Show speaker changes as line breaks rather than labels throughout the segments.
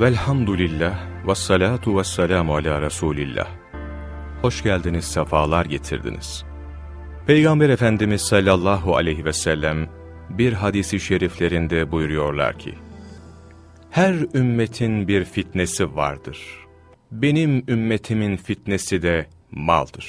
Velhamdülillah ve salatu ve selamu ala Resulillah. Hoş geldiniz, sefalar getirdiniz. Peygamber Efendimiz sallallahu aleyhi ve sellem bir hadisi şeriflerinde buyuruyorlar ki, Her ümmetin bir fitnesi vardır. Benim ümmetimin fitnesi de maldır.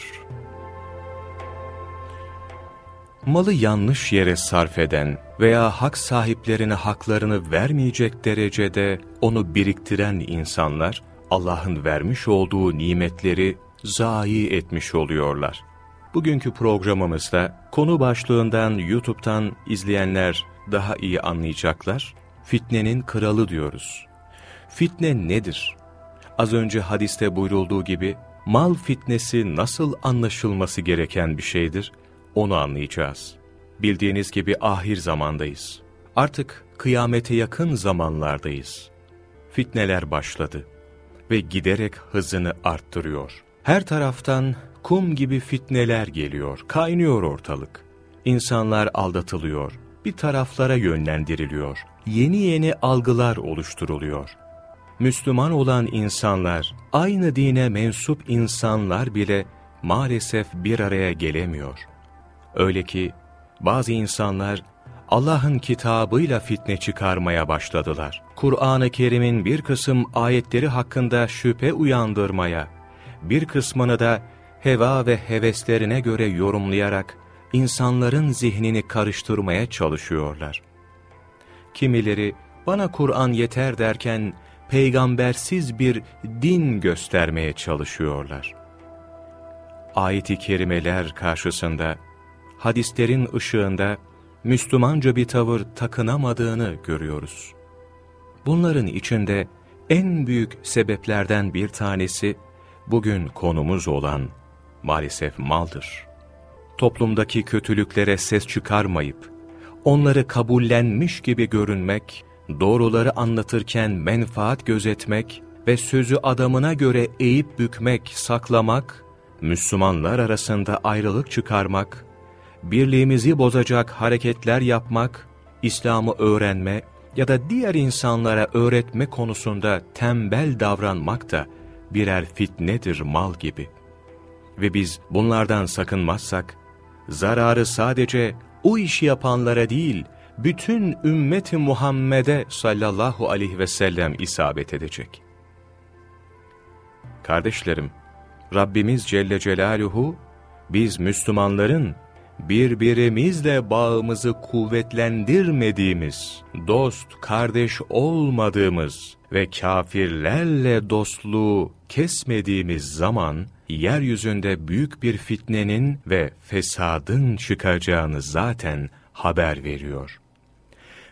Malı yanlış yere sarf eden veya hak sahiplerine haklarını vermeyecek derecede onu biriktiren insanlar, Allah'ın vermiş olduğu nimetleri zayi etmiş oluyorlar. Bugünkü programımızda konu başlığından YouTube'dan izleyenler daha iyi anlayacaklar. Fitnenin kralı diyoruz. Fitne nedir? Az önce hadiste buyurulduğu gibi mal fitnesi nasıl anlaşılması gereken bir şeydir? Onu anlayacağız. Bildiğiniz gibi ahir zamandayız. Artık kıyamete yakın zamanlardayız. Fitneler başladı ve giderek hızını arttırıyor. Her taraftan kum gibi fitneler geliyor, kaynıyor ortalık. İnsanlar aldatılıyor, bir taraflara yönlendiriliyor. Yeni yeni algılar oluşturuluyor. Müslüman olan insanlar, aynı dine mensup insanlar bile maalesef bir araya gelemiyor. Öyle ki bazı insanlar Allah'ın kitabıyla fitne çıkarmaya başladılar. Kur'an-ı Kerim'in bir kısım ayetleri hakkında şüphe uyandırmaya, bir kısmını da heva ve heveslerine göre yorumlayarak insanların zihnini karıştırmaya çalışıyorlar. Kimileri bana Kur'an yeter derken peygambersiz bir din göstermeye çalışıyorlar. Ayet-i kerimeler karşısında hadislerin ışığında Müslümanca bir tavır takınamadığını görüyoruz. Bunların içinde en büyük sebeplerden bir tanesi bugün konumuz olan maalesef maldır. Toplumdaki kötülüklere ses çıkarmayıp, onları kabullenmiş gibi görünmek, doğruları anlatırken menfaat gözetmek ve sözü adamına göre eğip bükmek, saklamak, Müslümanlar arasında ayrılık çıkarmak, birliğimizi bozacak hareketler yapmak, İslam'ı öğrenme ya da diğer insanlara öğretme konusunda tembel davranmak da birer fitnedir mal gibi. Ve biz bunlardan sakınmazsak, zararı sadece o işi yapanlara değil, bütün ümmeti Muhammed'e sallallahu aleyhi ve sellem isabet edecek. Kardeşlerim, Rabbimiz Celle Celaluhu, biz Müslümanların birbirimizle bağımızı kuvvetlendirmediğimiz, dost, kardeş olmadığımız ve kafirlerle dostluğu kesmediğimiz zaman, yeryüzünde büyük bir fitnenin ve fesadın çıkacağını zaten haber veriyor.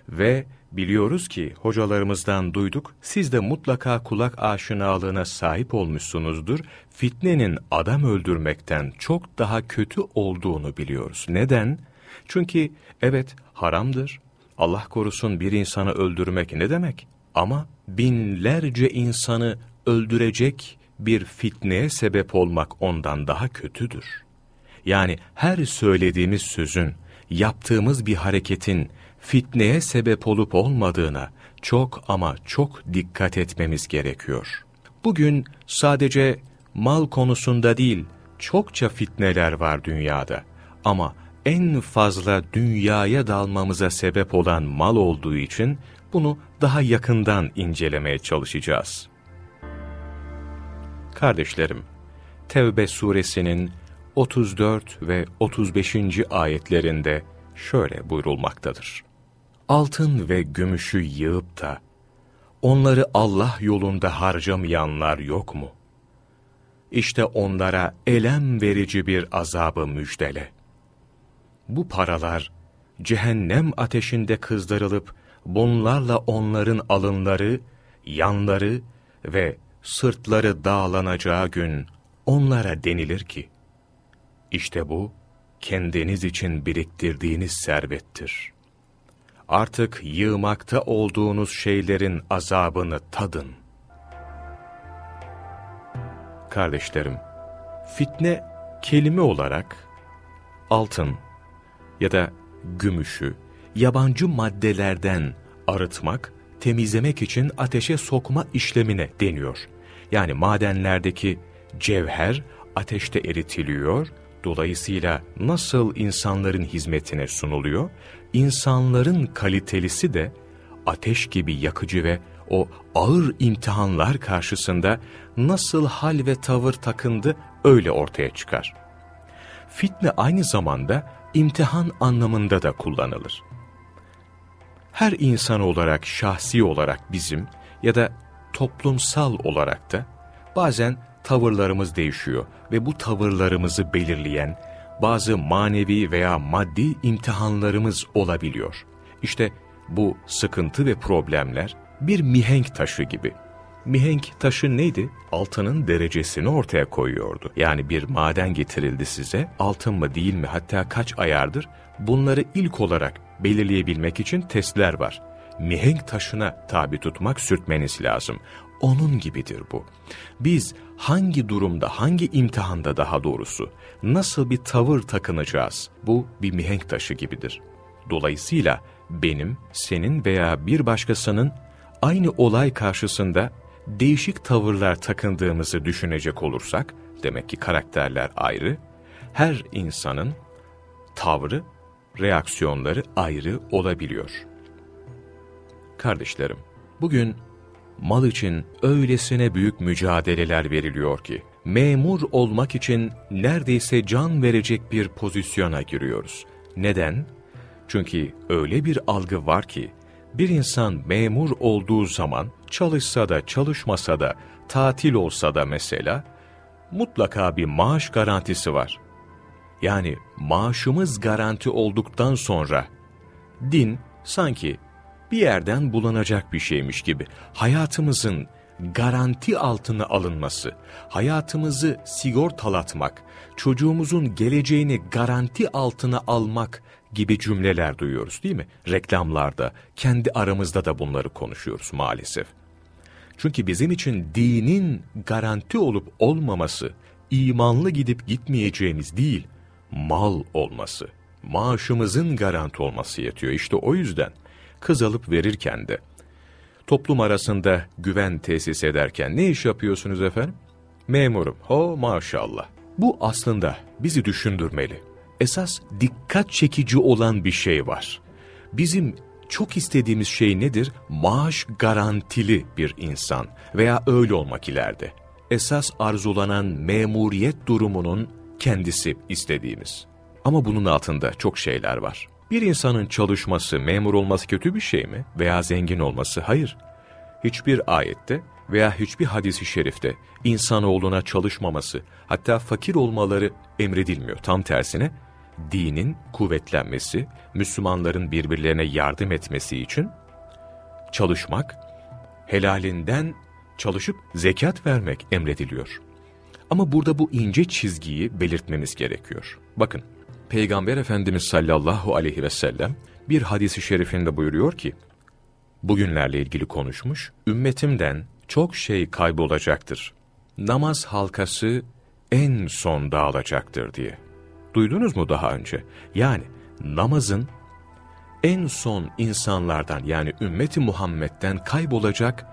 Ve biliyoruz ki hocalarımızdan duyduk, siz de mutlaka kulak aşinalığına sahip olmuşsunuzdur. Fitnenin adam öldürmekten çok daha kötü olduğunu biliyoruz. Neden? Çünkü evet haramdır. Allah korusun bir insanı öldürmek ne demek? Ama binlerce insanı öldürecek bir fitneye sebep olmak ondan daha kötüdür. Yani her söylediğimiz sözün, yaptığımız bir hareketin fitneye sebep olup olmadığına çok ama çok dikkat etmemiz gerekiyor. Bugün sadece mal konusunda değil, çokça fitneler var dünyada. Ama en fazla dünyaya dalmamıza sebep olan mal olduğu için bunu daha yakından incelemeye çalışacağız. Kardeşlerim, Tevbe suresinin 34 ve 35. ayetlerinde şöyle buyurulmaktadır. Altın ve gümüşü yığıp da onları Allah yolunda harcamayanlar yok mu? İşte onlara elem verici bir azabı müjdele. Bu paralar cehennem ateşinde kızdırılıp bunlarla onların alınları, yanları ve sırtları dağlanacağı gün onlara denilir ki, işte bu kendiniz için biriktirdiğiniz servettir. Artık yığmakta olduğunuz şeylerin azabını tadın. Kardeşlerim, fitne kelime olarak altın ya da gümüşü yabancı maddelerden arıtmak temizlemek için ateşe sokma işlemine deniyor. Yani madenlerdeki cevher ateşte eritiliyor, dolayısıyla nasıl insanların hizmetine sunuluyor, insanların kalitelisi de ateş gibi yakıcı ve o ağır imtihanlar karşısında nasıl hal ve tavır takındı öyle ortaya çıkar. Fitne aynı zamanda imtihan anlamında da kullanılır. Her insan olarak, şahsi olarak bizim ya da toplumsal olarak da bazen tavırlarımız değişiyor ve bu tavırlarımızı belirleyen bazı manevi veya maddi imtihanlarımız olabiliyor. İşte bu sıkıntı ve problemler bir mihenk taşı gibi. Mihenk taşı neydi? Altının derecesini ortaya koyuyordu. Yani bir maden getirildi size, altın mı değil mi hatta kaç ayardır? Bunları ilk olarak belirleyebilmek için testler var. Mihenk taşına tabi tutmak sürtmeniz lazım. Onun gibidir bu. Biz hangi durumda, hangi imtihanda daha doğrusu, nasıl bir tavır takınacağız? Bu bir mihenk taşı gibidir. Dolayısıyla benim, senin veya bir başkasının aynı olay karşısında değişik tavırlar takındığımızı düşünecek olursak, demek ki karakterler ayrı, her insanın tavrı, reaksiyonları ayrı olabiliyor. Kardeşlerim, bugün mal için öylesine büyük mücadeleler veriliyor ki, memur olmak için neredeyse can verecek bir pozisyona giriyoruz. Neden? Çünkü öyle bir algı var ki, bir insan memur olduğu zaman, çalışsa da çalışmasa da, tatil olsa da mesela, mutlaka bir maaş garantisi var. Yani maaşımız garanti olduktan sonra, din sanki bir yerden bulunacak bir şeymiş gibi hayatımızın garanti altına alınması, hayatımızı sigortalatmak, çocuğumuzun geleceğini garanti altına almak gibi cümleler duyuyoruz değil mi? Reklamlarda, kendi aramızda da bunları konuşuyoruz maalesef. Çünkü bizim için dinin garanti olup olmaması, imanlı gidip gitmeyeceğimiz değil, mal olması, maaşımızın garanti olması yetiyor. İşte o yüzden kız alıp verirken de, toplum arasında güven tesis ederken ne iş yapıyorsunuz efendim? Memurum. Ho maşallah. Bu aslında bizi düşündürmeli. Esas dikkat çekici olan bir şey var. Bizim çok istediğimiz şey nedir? Maaş garantili bir insan veya öyle olmak ileride. Esas arzulanan memuriyet durumunun kendisi istediğimiz. Ama bunun altında çok şeyler var. Bir insanın çalışması, memur olması kötü bir şey mi? Veya zengin olması? Hayır. Hiçbir ayette veya hiçbir hadisi şerifte insanoğluna çalışmaması, hatta fakir olmaları emredilmiyor. Tam tersine dinin kuvvetlenmesi, Müslümanların birbirlerine yardım etmesi için çalışmak, helalinden çalışıp zekat vermek emrediliyor. Ama burada bu ince çizgiyi belirtmemiz gerekiyor. Bakın, Peygamber Efendimiz sallallahu aleyhi ve sellem bir hadisi şerifinde buyuruyor ki, bugünlerle ilgili konuşmuş, ümmetimden çok şey kaybolacaktır. Namaz halkası en son dağılacaktır diye. Duydunuz mu daha önce? Yani namazın en son insanlardan yani ümmeti Muhammed'den kaybolacak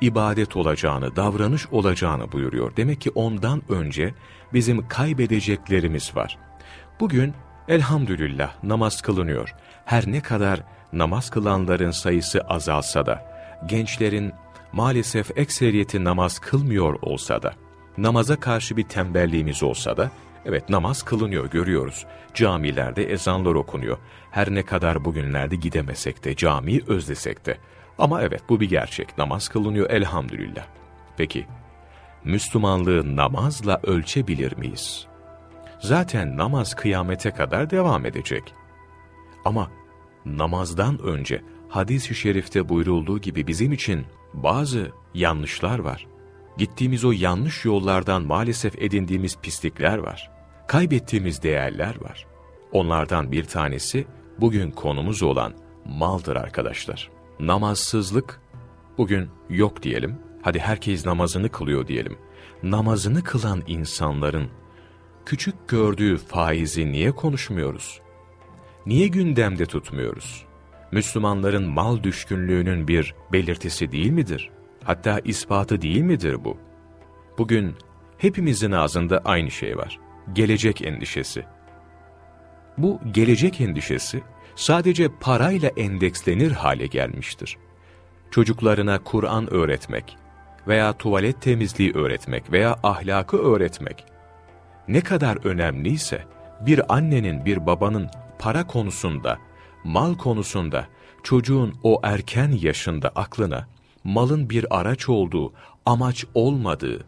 ibadet olacağını, davranış olacağını buyuruyor. Demek ki ondan önce bizim kaybedeceklerimiz var. Bugün elhamdülillah namaz kılınıyor. Her ne kadar namaz kılanların sayısı azalsa da, gençlerin maalesef ekseriyeti namaz kılmıyor olsa da, namaza karşı bir tembelliğimiz olsa da, evet namaz kılınıyor görüyoruz. Camilerde ezanlar okunuyor. Her ne kadar bugünlerde gidemesek de, camiyi özlesek de. Ama evet bu bir gerçek, namaz kılınıyor elhamdülillah. Peki, Müslümanlığı namazla ölçebilir miyiz? Zaten namaz kıyamete kadar devam edecek. Ama namazdan önce hadis-i şerifte buyurulduğu gibi bizim için bazı yanlışlar var. Gittiğimiz o yanlış yollardan maalesef edindiğimiz pislikler var. Kaybettiğimiz değerler var. Onlardan bir tanesi bugün konumuz olan maldır arkadaşlar. Namazsızlık bugün yok diyelim. Hadi herkes namazını kılıyor diyelim. Namazını kılan insanların küçük gördüğü faizi niye konuşmuyoruz? Niye gündemde tutmuyoruz? Müslümanların mal düşkünlüğünün bir belirtisi değil midir? Hatta ispatı değil midir bu? Bugün hepimizin ağzında aynı şey var. Gelecek endişesi. Bu gelecek endişesi sadece parayla endekslenir hale gelmiştir. Çocuklarına Kur'an öğretmek veya tuvalet temizliği öğretmek veya ahlakı öğretmek ne kadar önemliyse bir annenin bir babanın para konusunda, mal konusunda çocuğun o erken yaşında aklına malın bir araç olduğu, amaç olmadığı,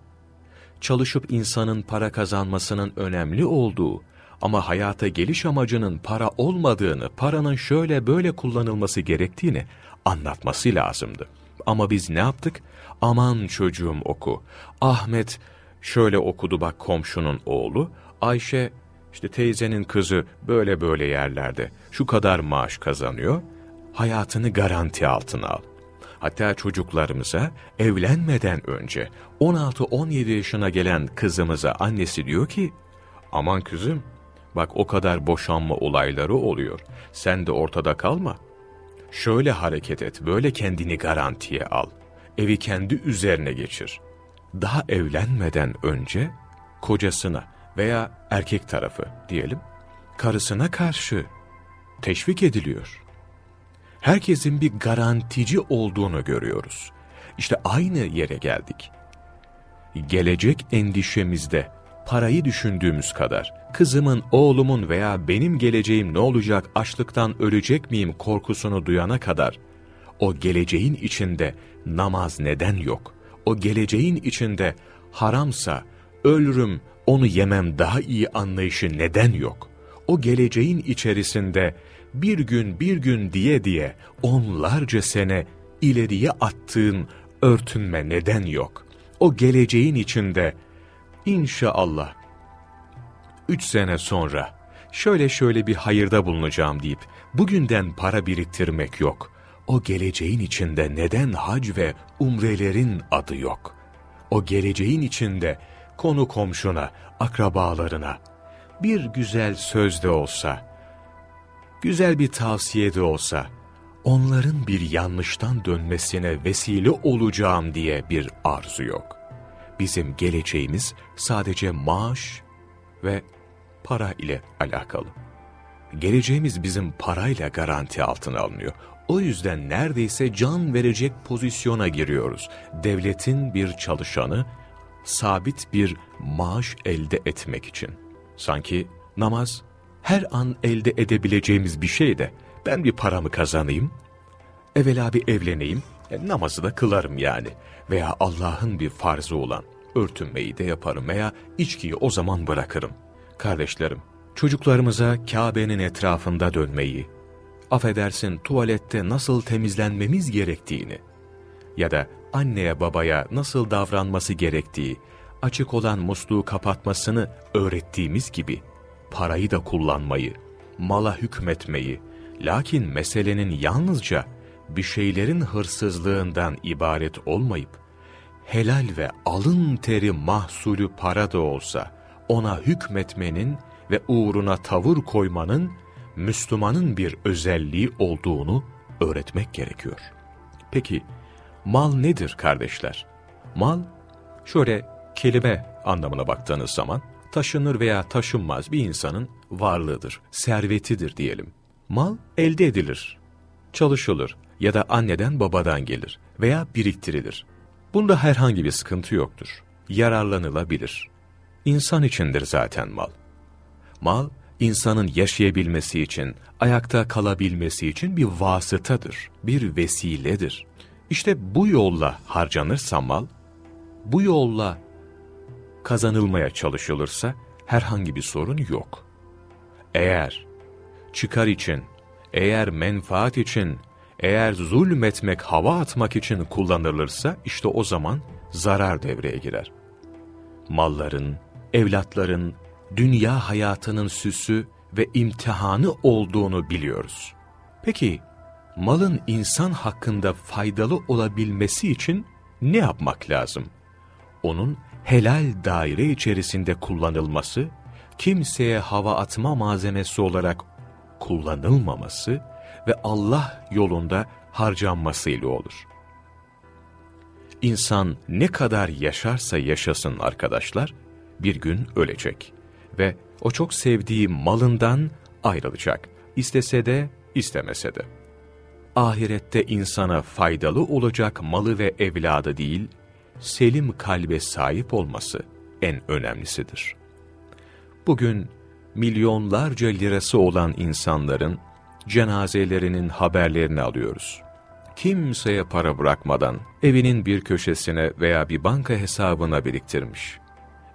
çalışıp insanın para kazanmasının önemli olduğu ama hayata geliş amacının para olmadığını, paranın şöyle böyle kullanılması gerektiğini anlatması lazımdı. Ama biz ne yaptık? Aman çocuğum oku. Ahmet şöyle okudu bak komşunun oğlu. Ayşe işte teyzenin kızı böyle böyle yerlerde şu kadar maaş kazanıyor. Hayatını garanti altına al. Hatta çocuklarımıza evlenmeden önce 16-17 yaşına gelen kızımıza annesi diyor ki aman kızım bak o kadar boşanma olayları oluyor. Sen de ortada kalma. Şöyle hareket et, böyle kendini garantiye al. Evi kendi üzerine geçir. Daha evlenmeden önce kocasına veya erkek tarafı diyelim, karısına karşı teşvik ediliyor. Herkesin bir garantici olduğunu görüyoruz. İşte aynı yere geldik. Gelecek endişemizde parayı düşündüğümüz kadar, kızımın, oğlumun veya benim geleceğim ne olacak, açlıktan ölecek miyim korkusunu duyana kadar, o geleceğin içinde namaz neden yok? O geleceğin içinde haramsa, ölürüm, onu yemem daha iyi anlayışı neden yok? O geleceğin içerisinde bir gün bir gün diye diye onlarca sene ileriye attığın örtünme neden yok? O geleceğin içinde inşallah üç sene sonra şöyle şöyle bir hayırda bulunacağım deyip bugünden para biriktirmek yok. O geleceğin içinde neden hac ve umrelerin adı yok? O geleceğin içinde konu komşuna, akrabalarına bir güzel söz de olsa, güzel bir tavsiye de olsa, onların bir yanlıştan dönmesine vesile olacağım diye bir arzu yok. Bizim geleceğimiz sadece maaş ve para ile alakalı. Geleceğimiz bizim parayla garanti altına alınıyor. O yüzden neredeyse can verecek pozisyona giriyoruz. Devletin bir çalışanı sabit bir maaş elde etmek için. Sanki namaz her an elde edebileceğimiz bir şey de ben bir paramı kazanayım, evvela bir evleneyim, e, namazı da kılarım yani. Veya Allah'ın bir farzı olan örtünmeyi de yaparım veya içkiyi o zaman bırakırım. Kardeşlerim, çocuklarımıza Kabe'nin etrafında dönmeyi, affedersin tuvalette nasıl temizlenmemiz gerektiğini ya da anneye babaya nasıl davranması gerektiği, açık olan musluğu kapatmasını öğrettiğimiz gibi parayı da kullanmayı, mala hükmetmeyi, lakin meselenin yalnızca bir şeylerin hırsızlığından ibaret olmayıp, helal ve alın teri mahsulü para da olsa ona hükmetmenin ve uğruna tavır koymanın Müslümanın bir özelliği olduğunu öğretmek gerekiyor. Peki mal nedir kardeşler? Mal şöyle kelime anlamına baktığınız zaman taşınır veya taşınmaz bir insanın varlığıdır, servetidir diyelim. Mal elde edilir, çalışılır ya da anneden babadan gelir veya biriktirilir. Bunda herhangi bir sıkıntı yoktur. Yararlanılabilir. İnsan içindir zaten mal. Mal, insanın yaşayabilmesi için, ayakta kalabilmesi için bir vasıtadır, bir vesiledir. İşte bu yolla harcanırsa mal, bu yolla kazanılmaya çalışılırsa herhangi bir sorun yok. Eğer çıkar için, eğer menfaat için, eğer zulmetmek, hava atmak için kullanılırsa işte o zaman zarar devreye girer. Malların, evlatların, dünya hayatının süsü ve imtihanı olduğunu biliyoruz. Peki, malın insan hakkında faydalı olabilmesi için ne yapmak lazım? Onun helal daire içerisinde kullanılması, kimseye hava atma malzemesi olarak kullanılmaması ve Allah yolunda harcanmasıyla olur. İnsan ne kadar yaşarsa yaşasın arkadaşlar, bir gün ölecek ve o çok sevdiği malından ayrılacak. İstese de istemese de. Ahirette insana faydalı olacak malı ve evladı değil, selim kalbe sahip olması en önemlisidir. Bugün milyonlarca lirası olan insanların cenazelerinin haberlerini alıyoruz. Kimseye para bırakmadan evinin bir köşesine veya bir banka hesabına biriktirmiş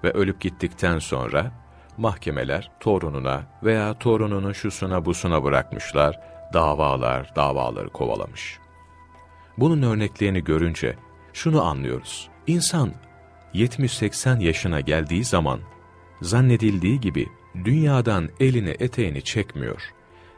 ve ölüp gittikten sonra mahkemeler torununa veya torununun şusuna busuna bırakmışlar, davalar davaları kovalamış. Bunun örneklerini görünce şunu anlıyoruz. İnsan 70-80 yaşına geldiği zaman zannedildiği gibi dünyadan elini eteğini çekmiyor.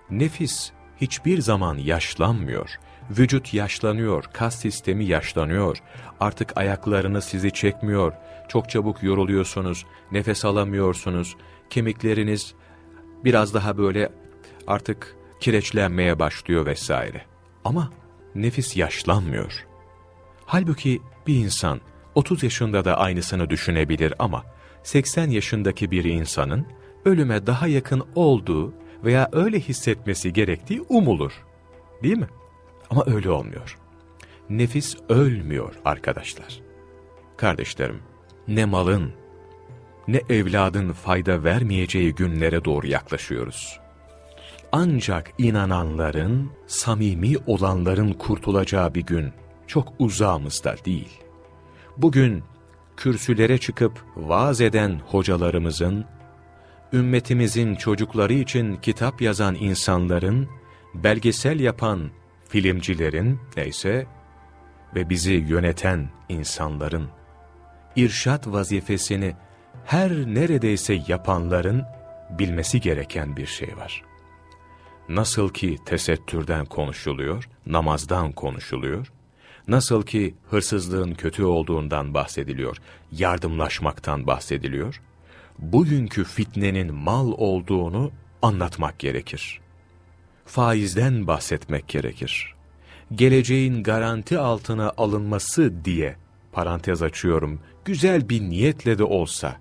Nefis hiçbir zaman yaşlanmıyor. Vücut yaşlanıyor, kas sistemi yaşlanıyor. Artık ayaklarını sizi çekmiyor. Çok çabuk yoruluyorsunuz, nefes alamıyorsunuz. Kemikleriniz biraz daha böyle artık kireçlenmeye başlıyor vesaire. Ama nefis yaşlanmıyor. Halbuki bir insan 30 yaşında da aynısını düşünebilir ama 80 yaşındaki bir insanın ölüme daha yakın olduğu veya öyle hissetmesi gerektiği umulur. Değil mi? Ama öyle olmuyor. Nefis ölmüyor arkadaşlar. Kardeşlerim, ne malın, ne evladın fayda vermeyeceği günlere doğru yaklaşıyoruz. Ancak inananların, samimi olanların kurtulacağı bir gün çok uzağımızda değil. Bugün kürsülere çıkıp vaaz eden hocalarımızın, ümmetimizin çocukları için kitap yazan insanların, belgesel yapan filmcilerin neyse ve bizi yöneten insanların, irşat vazifesini her neredeyse yapanların bilmesi gereken bir şey var. Nasıl ki tesettürden konuşuluyor, namazdan konuşuluyor, nasıl ki hırsızlığın kötü olduğundan bahsediliyor, yardımlaşmaktan bahsediliyor, bugünkü fitnenin mal olduğunu anlatmak gerekir. Faizden bahsetmek gerekir. Geleceğin garanti altına alınması diye, parantez açıyorum, güzel bir niyetle de olsa,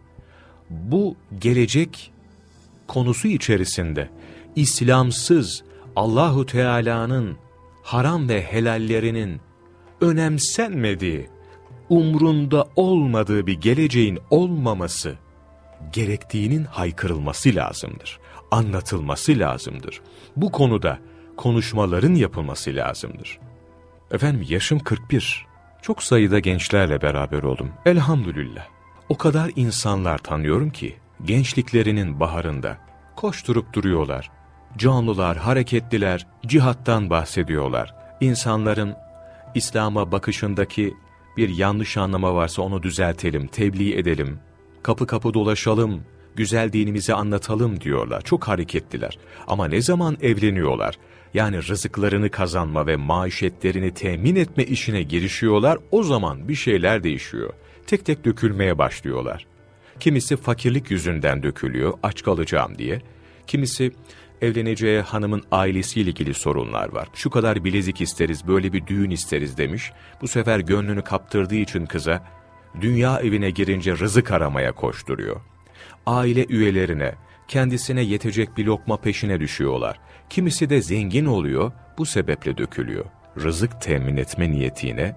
bu gelecek konusu içerisinde İslamsız Allahu Teala'nın haram ve helallerinin önemsenmediği, umrunda olmadığı bir geleceğin olmaması gerektiğinin haykırılması lazımdır. Anlatılması lazımdır. Bu konuda konuşmaların yapılması lazımdır. Efendim yaşım 41. Çok sayıda gençlerle beraber oldum. Elhamdülillah. O kadar insanlar tanıyorum ki gençliklerinin baharında koşturup duruyorlar. Canlılar, hareketliler, cihattan bahsediyorlar. İnsanların İslam'a bakışındaki bir yanlış anlama varsa onu düzeltelim, tebliğ edelim, kapı kapı dolaşalım, güzel dinimizi anlatalım diyorlar. Çok hareketliler. Ama ne zaman evleniyorlar, yani rızıklarını kazanma ve maişetlerini temin etme işine girişiyorlar, o zaman bir şeyler değişiyor. Tek tek dökülmeye başlıyorlar. Kimisi fakirlik yüzünden dökülüyor, aç kalacağım diye. Kimisi evleneceği hanımın ailesiyle ilgili sorunlar var. Şu kadar bilezik isteriz, böyle bir düğün isteriz demiş. Bu sefer gönlünü kaptırdığı için kıza, dünya evine girince rızık aramaya koşturuyor. Aile üyelerine, kendisine yetecek bir lokma peşine düşüyorlar. Kimisi de zengin oluyor, bu sebeple dökülüyor. Rızık temin etme niyetine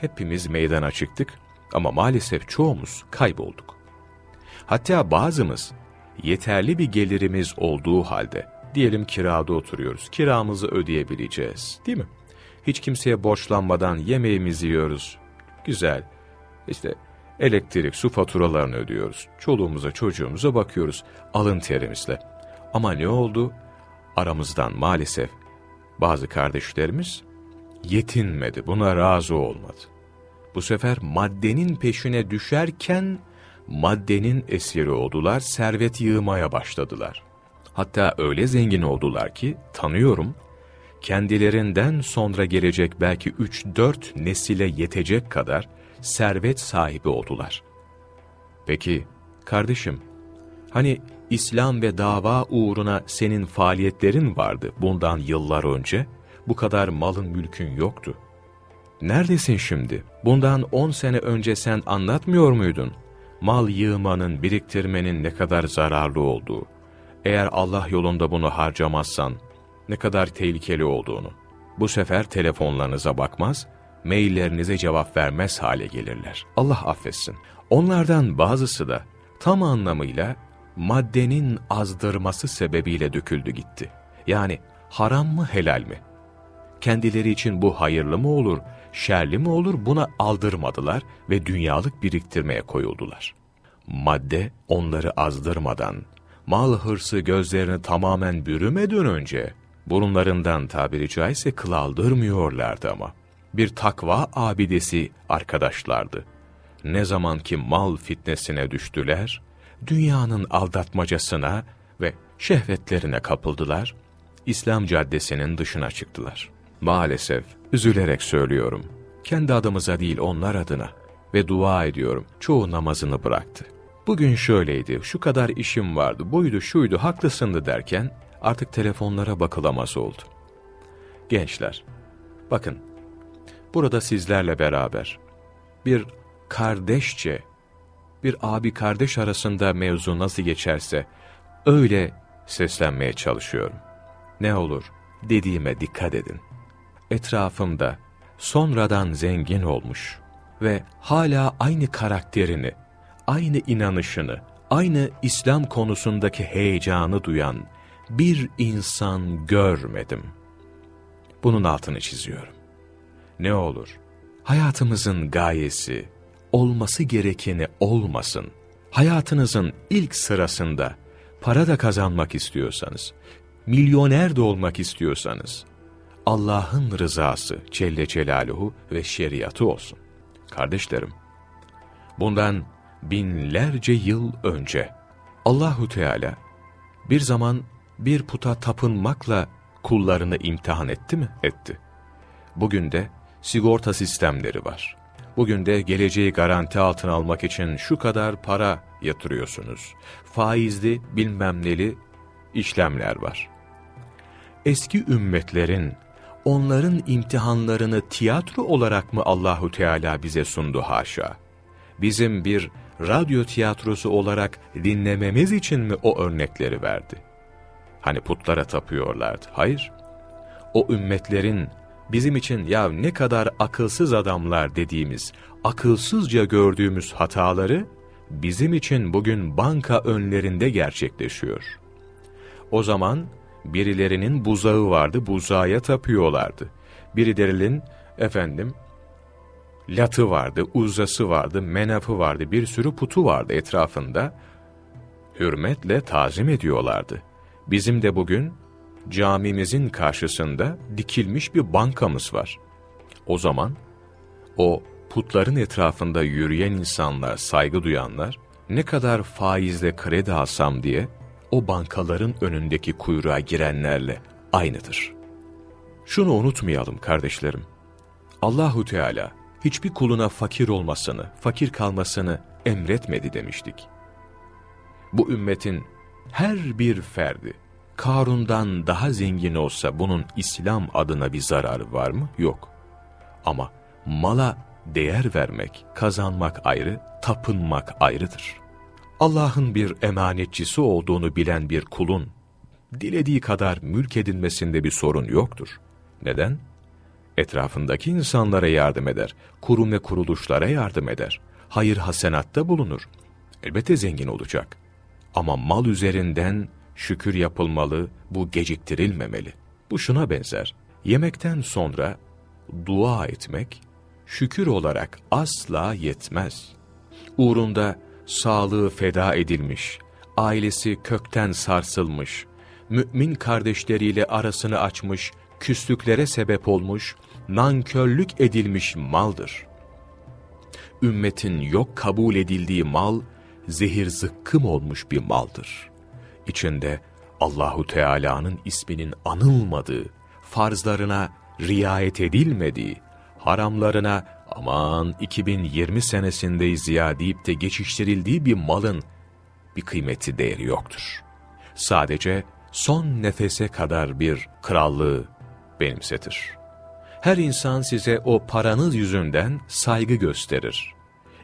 hepimiz meydana çıktık ama maalesef çoğumuz kaybolduk. Hatta bazımız yeterli bir gelirimiz olduğu halde Diyelim kirada oturuyoruz. Kiramızı ödeyebileceğiz. Değil mi? Hiç kimseye borçlanmadan yemeğimizi yiyoruz. Güzel. İşte elektrik, su faturalarını ödüyoruz. Çoluğumuza, çocuğumuza bakıyoruz. Alın terimizle. Ama ne oldu? Aramızdan maalesef bazı kardeşlerimiz yetinmedi. Buna razı olmadı. Bu sefer maddenin peşine düşerken maddenin esiri oldular, servet yığmaya başladılar. Hatta öyle zengin oldular ki tanıyorum, kendilerinden sonra gelecek belki 3-4 nesile yetecek kadar servet sahibi oldular. Peki kardeşim, hani İslam ve dava uğruna senin faaliyetlerin vardı bundan yıllar önce, bu kadar malın mülkün yoktu. Neredesin şimdi? Bundan on sene önce sen anlatmıyor muydun? Mal yığmanın, biriktirmenin ne kadar zararlı olduğu, eğer Allah yolunda bunu harcamazsan ne kadar tehlikeli olduğunu. Bu sefer telefonlarınıza bakmaz, maillerinize cevap vermez hale gelirler. Allah affetsin. Onlardan bazısı da tam anlamıyla maddenin azdırması sebebiyle döküldü gitti. Yani haram mı helal mi? Kendileri için bu hayırlı mı olur, şerli mi olur buna aldırmadılar ve dünyalık biriktirmeye koyuldular. Madde onları azdırmadan, mal hırsı gözlerini tamamen bürümeden önce, burunlarından tabiri caizse kıl aldırmıyorlardı ama. Bir takva abidesi arkadaşlardı. Ne zaman ki mal fitnesine düştüler, dünyanın aldatmacasına ve şehvetlerine kapıldılar, İslam caddesinin dışına çıktılar. Maalesef, üzülerek söylüyorum, kendi adımıza değil onlar adına ve dua ediyorum, çoğu namazını bıraktı. Bugün şöyleydi, şu kadar işim vardı, buydu şuydu, haklısındı derken artık telefonlara bakılamaz oldu. Gençler, bakın, burada sizlerle beraber bir kardeşçe, bir abi kardeş arasında mevzu nasıl geçerse öyle seslenmeye çalışıyorum. Ne olur dediğime dikkat edin. Etrafımda sonradan zengin olmuş ve hala aynı karakterini, aynı inanışını, aynı İslam konusundaki heyecanı duyan bir insan görmedim. Bunun altını çiziyorum. Ne olur, hayatımızın gayesi, olması gerekeni olmasın. Hayatınızın ilk sırasında para da kazanmak istiyorsanız, milyoner de olmak istiyorsanız, Allah'ın rızası Celle Celaluhu ve şeriatı olsun. Kardeşlerim, bundan binlerce yıl önce Allahu Teala bir zaman bir puta tapınmakla kullarını imtihan etti mi? Etti. Bugün de sigorta sistemleri var. Bugün de geleceği garanti altına almak için şu kadar para yatırıyorsunuz. Faizli bilmem neli işlemler var. Eski ümmetlerin onların imtihanlarını tiyatro olarak mı Allahu Teala bize sundu haşa? Bizim bir radyo tiyatrosu olarak dinlememiz için mi o örnekleri verdi? Hani putlara tapıyorlardı. Hayır. O ümmetlerin bizim için ya ne kadar akılsız adamlar dediğimiz, akılsızca gördüğümüz hataları bizim için bugün banka önlerinde gerçekleşiyor. O zaman birilerinin buzağı vardı, buzağa tapıyorlardı. Birilerinin efendim latı vardı, uzası vardı, menafı vardı, bir sürü putu vardı etrafında. Hürmetle tazim ediyorlardı. Bizim de bugün camimizin karşısında dikilmiş bir bankamız var. O zaman o putların etrafında yürüyen insanlar, saygı duyanlar, ne kadar faizle kredi alsam diye o bankaların önündeki kuyruğa girenlerle aynıdır. Şunu unutmayalım kardeşlerim. Allahu Teala hiçbir kuluna fakir olmasını, fakir kalmasını emretmedi demiştik. Bu ümmetin her bir ferdi Karun'dan daha zengin olsa bunun İslam adına bir zararı var mı? Yok. Ama mala değer vermek, kazanmak ayrı, tapınmak ayrıdır. Allah'ın bir emanetçisi olduğunu bilen bir kulun, dilediği kadar mülk edinmesinde bir sorun yoktur. Neden? Etrafındaki insanlara yardım eder, kurum ve kuruluşlara yardım eder, hayır hasenatta bulunur. Elbette zengin olacak. Ama mal üzerinden şükür yapılmalı, bu geciktirilmemeli. Bu şuna benzer. Yemekten sonra dua etmek, şükür olarak asla yetmez. Uğrunda sağlığı feda edilmiş, ailesi kökten sarsılmış, mümin kardeşleriyle arasını açmış, küslüklere sebep olmuş, nankörlük edilmiş maldır. Ümmetin yok kabul edildiği mal, zehir zıkkım olmuş bir maldır. İçinde Allahu Teala'nın isminin anılmadığı, farzlarına riayet edilmediği, haramlarına aman 2020 senesindeyiz ya deyip de geçiştirildiği bir malın bir kıymeti değeri yoktur. Sadece son nefese kadar bir krallığı, benimsetir. Her insan size o paranız yüzünden saygı gösterir.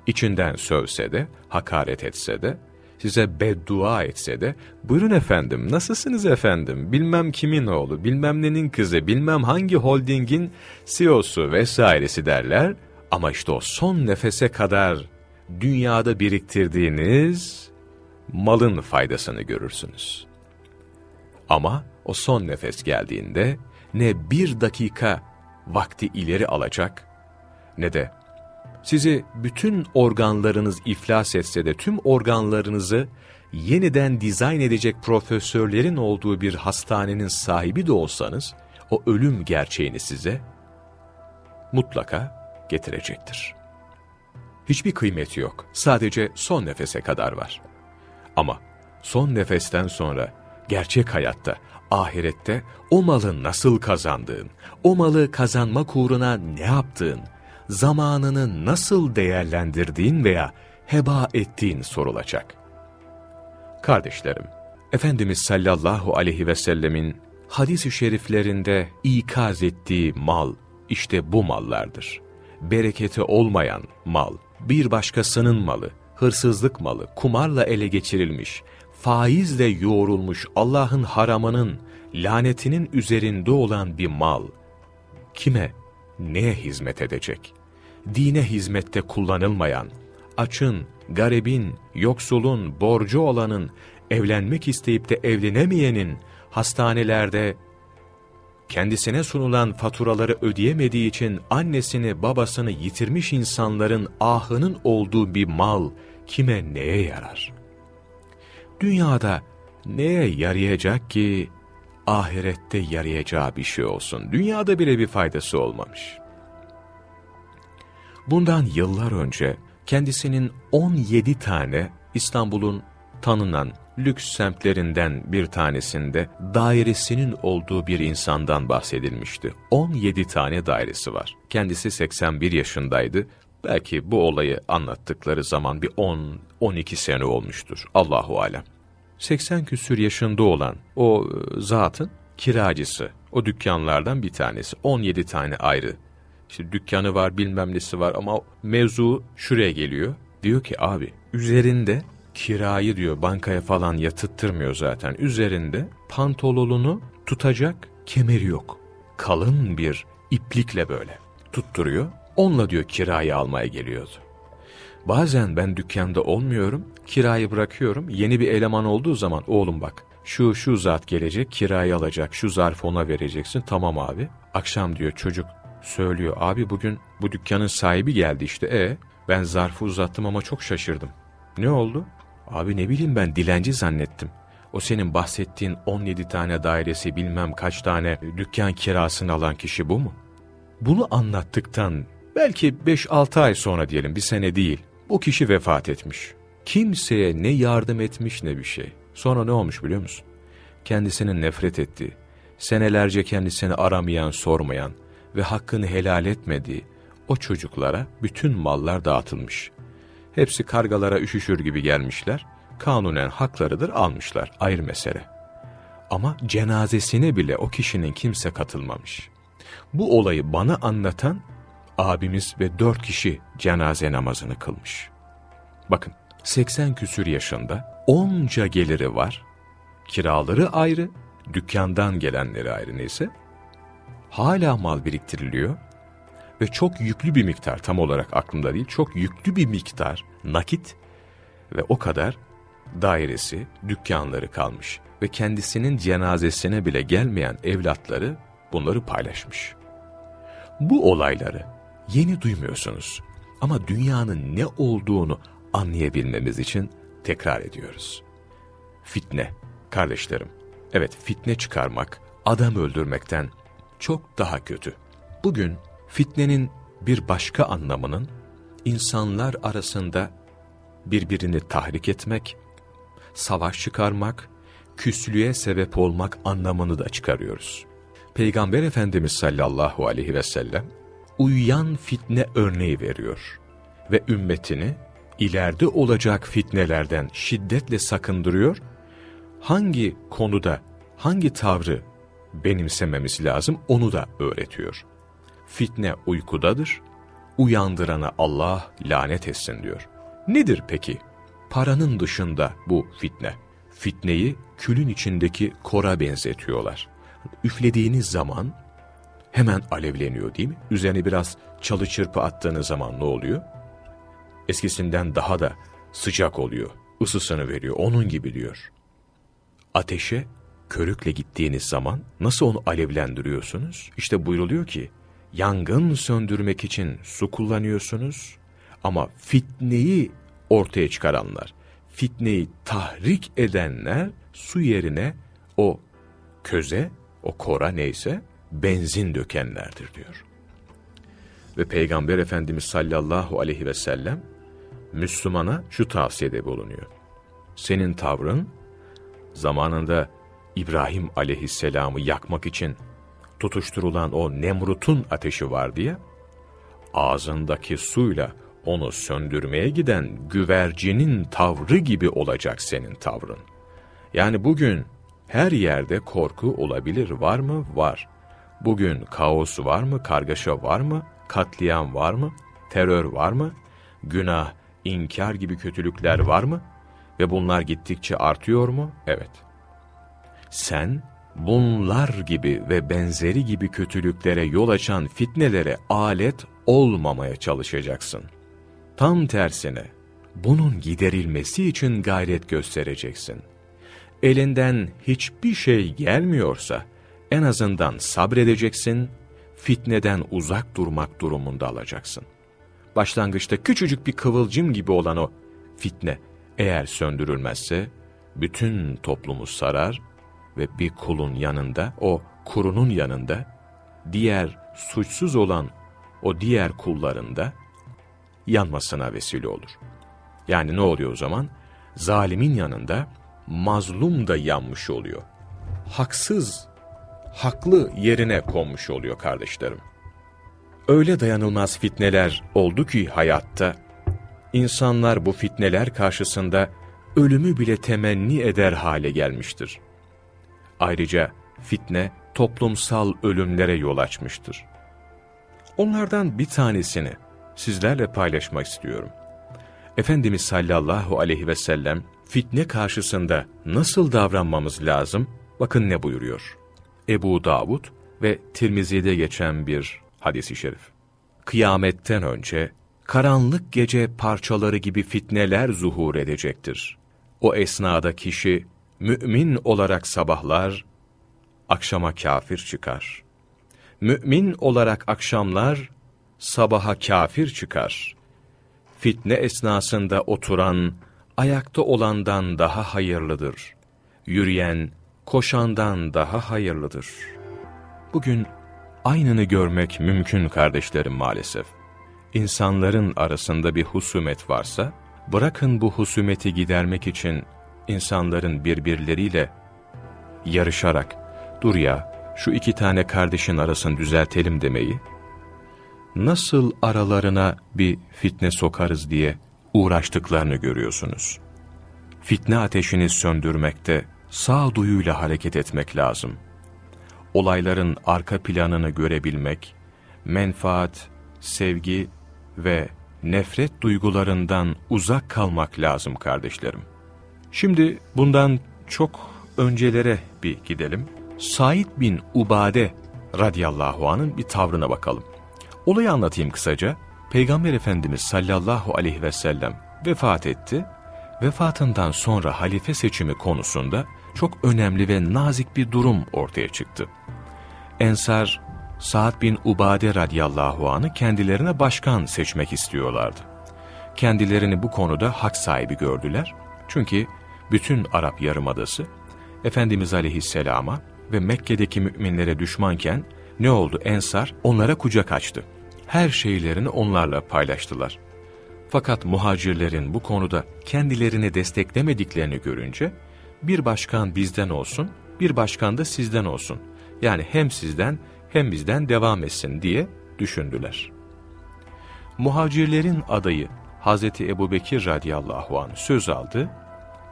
İçinden sövse de, hakaret etse de, size beddua etse de, buyurun efendim, nasılsınız efendim, bilmem kimin oğlu, bilmem nenin kızı, bilmem hangi holdingin CEO'su vesairesi derler, ama işte o son nefese kadar dünyada biriktirdiğiniz malın faydasını görürsünüz. Ama o son nefes geldiğinde ne bir dakika vakti ileri alacak ne de sizi bütün organlarınız iflas etse de tüm organlarınızı yeniden dizayn edecek profesörlerin olduğu bir hastanenin sahibi de olsanız, o ölüm gerçeğini size mutlaka getirecektir. Hiçbir kıymeti yok. Sadece son nefese kadar var. Ama son nefesten sonra gerçek hayatta, ahirette o malı nasıl kazandığın, o malı kazanmak uğruna ne yaptığın, zamanını nasıl değerlendirdiğin veya heba ettiğin sorulacak. Kardeşlerim, Efendimiz sallallahu aleyhi ve sellemin hadis-i şeriflerinde ikaz ettiği mal, işte bu mallardır. Bereketi olmayan mal, bir başkasının malı, hırsızlık malı, kumarla ele geçirilmiş, faizle yoğrulmuş Allah'ın haramının, lanetinin üzerinde olan bir mal, kime, neye hizmet edecek? Dine hizmette kullanılmayan, açın, garibin, yoksulun, borcu olanın, evlenmek isteyip de evlenemeyenin, hastanelerde kendisine sunulan faturaları ödeyemediği için annesini babasını yitirmiş insanların ahının olduğu bir mal kime neye yarar? Dünyada neye yarayacak ki ahirette yarayacağı bir şey olsun? Dünyada bile bir faydası olmamış. Bundan yıllar önce kendisinin 17 tane İstanbul'un tanınan lüks semtlerinden bir tanesinde dairesinin olduğu bir insandan bahsedilmişti. 17 tane dairesi var. Kendisi 81 yaşındaydı. Belki bu olayı anlattıkları zaman bir 10-12 sene olmuştur. Allahu alem. 80 küsür yaşında olan o e, zatın kiracısı, o dükkanlardan bir tanesi. 17 tane ayrı. İşte dükkanı var, bilmem nesi var ama mevzu şuraya geliyor. Diyor ki abi üzerinde kirayı diyor bankaya falan yatırttırmıyor zaten. Üzerinde pantolonunu tutacak kemeri yok. Kalın bir iplikle böyle tutturuyor. Onunla diyor kirayı almaya geliyordu. Bazen ben dükkanda olmuyorum, kirayı bırakıyorum. Yeni bir eleman olduğu zaman oğlum bak şu şu zat gelecek kirayı alacak şu zarf ona vereceksin tamam abi. Akşam diyor çocuk söylüyor abi bugün bu dükkanın sahibi geldi işte e ben zarfı uzattım ama çok şaşırdım. Ne oldu? Abi ne bileyim ben dilenci zannettim. O senin bahsettiğin 17 tane dairesi bilmem kaç tane dükkan kirasını alan kişi bu mu? Bunu anlattıktan belki 5-6 ay sonra diyelim bir sene değil. Bu kişi vefat etmiş. Kimseye ne yardım etmiş ne bir şey. Sonra ne olmuş biliyor musun? Kendisinin nefret ettiği, senelerce kendisini aramayan, sormayan ve hakkını helal etmediği o çocuklara bütün mallar dağıtılmış. Hepsi kargalara üşüşür gibi gelmişler. Kanunen haklarıdır almışlar. Ayrı mesele. Ama cenazesine bile o kişinin kimse katılmamış. Bu olayı bana anlatan abimiz ve dört kişi cenaze namazını kılmış. Bakın 80 küsür yaşında onca geliri var. Kiraları ayrı, dükkandan gelenleri ayrı neyse. Hala mal biriktiriliyor ve çok yüklü bir miktar tam olarak aklımda değil çok yüklü bir miktar nakit ve o kadar dairesi, dükkanları kalmış ve kendisinin cenazesine bile gelmeyen evlatları bunları paylaşmış. Bu olayları yeni duymuyorsunuz ama dünyanın ne olduğunu anlayabilmemiz için tekrar ediyoruz. Fitne, kardeşlerim, evet fitne çıkarmak, adam öldürmekten çok daha kötü. Bugün Fitnenin bir başka anlamının insanlar arasında birbirini tahrik etmek, savaş çıkarmak, küslüğe sebep olmak anlamını da çıkarıyoruz. Peygamber Efendimiz sallallahu aleyhi ve sellem uyuyan fitne örneği veriyor ve ümmetini ileride olacak fitnelerden şiddetle sakındırıyor. Hangi konuda, hangi tavrı benimsememiz lazım, onu da öğretiyor. Fitne uykudadır, uyandırana Allah lanet etsin diyor. Nedir peki? Paranın dışında bu fitne. Fitneyi külün içindeki kora benzetiyorlar. Üflediğiniz zaman hemen alevleniyor değil mi? Üzerine biraz çalı çırpı attığınız zaman ne oluyor? Eskisinden daha da sıcak oluyor, ısısını veriyor, onun gibi diyor. Ateşe körükle gittiğiniz zaman nasıl onu alevlendiriyorsunuz? İşte buyruluyor ki, yangın söndürmek için su kullanıyorsunuz ama fitneyi ortaya çıkaranlar, fitneyi tahrik edenler su yerine o köze, o kora neyse benzin dökenlerdir diyor. Ve Peygamber Efendimiz sallallahu aleyhi ve sellem Müslümana şu tavsiyede bulunuyor. Senin tavrın zamanında İbrahim aleyhisselamı yakmak için tutuşturulan o Nemrut'un ateşi var diye, ağzındaki suyla onu söndürmeye giden güvercinin tavrı gibi olacak senin tavrın. Yani bugün her yerde korku olabilir, var mı? Var. Bugün kaos var mı? Kargaşa var mı? Katliam var mı? Terör var mı? Günah, inkar gibi kötülükler var mı? Ve bunlar gittikçe artıyor mu? Evet. Sen bunlar gibi ve benzeri gibi kötülüklere yol açan fitnelere alet olmamaya çalışacaksın. Tam tersine bunun giderilmesi için gayret göstereceksin. Elinden hiçbir şey gelmiyorsa en azından sabredeceksin, fitneden uzak durmak durumunda alacaksın. Başlangıçta küçücük bir kıvılcım gibi olan o fitne eğer söndürülmezse bütün toplumu sarar ve bir kulun yanında, o kurunun yanında, diğer suçsuz olan o diğer kullarında yanmasına vesile olur. Yani ne oluyor o zaman? Zalimin yanında mazlum da yanmış oluyor. Haksız, haklı yerine konmuş oluyor kardeşlerim. Öyle dayanılmaz fitneler oldu ki hayatta, insanlar bu fitneler karşısında ölümü bile temenni eder hale gelmiştir. Ayrıca fitne toplumsal ölümlere yol açmıştır. Onlardan bir tanesini sizlerle paylaşmak istiyorum. Efendimiz sallallahu aleyhi ve sellem fitne karşısında nasıl davranmamız lazım? Bakın ne buyuruyor. Ebu Davud ve Tirmizi'de geçen bir hadisi şerif. Kıyametten önce karanlık gece parçaları gibi fitneler zuhur edecektir. O esnada kişi mümin olarak sabahlar, akşama kafir çıkar. Mümin olarak akşamlar, sabaha kafir çıkar. Fitne esnasında oturan, ayakta olandan daha hayırlıdır. Yürüyen, koşandan daha hayırlıdır. Bugün aynını görmek mümkün kardeşlerim maalesef. İnsanların arasında bir husumet varsa, bırakın bu husumeti gidermek için insanların birbirleriyle yarışarak, dur ya şu iki tane kardeşin arasını düzeltelim demeyi, nasıl aralarına bir fitne sokarız diye uğraştıklarını görüyorsunuz. Fitne ateşini söndürmekte sağduyuyla hareket etmek lazım. Olayların arka planını görebilmek, menfaat, sevgi ve nefret duygularından uzak kalmak lazım kardeşlerim. Şimdi bundan çok öncelere bir gidelim. Said bin Ubade radıyallahu anh'ın bir tavrına bakalım. Olayı anlatayım kısaca. Peygamber Efendimiz sallallahu aleyhi ve sellem vefat etti. Vefatından sonra halife seçimi konusunda çok önemli ve nazik bir durum ortaya çıktı. Ensar, Sa'd bin Ubade radıyallahu anh'ı kendilerine başkan seçmek istiyorlardı. Kendilerini bu konuda hak sahibi gördüler. Çünkü bütün Arap Yarımadası, Efendimiz aleyhisselama ve Mekke'deki müminlere düşmanken ne oldu Ensar? Onlara kucak açtı. Her şeylerini onlarla paylaştılar. Fakat muhacirlerin bu konuda kendilerini desteklemediklerini görünce, bir başkan bizden olsun, bir başkan da sizden olsun. Yani hem sizden hem bizden devam etsin diye düşündüler. Muhacirlerin adayı Hazreti Ebu Bekir radıyallahu anh söz aldı,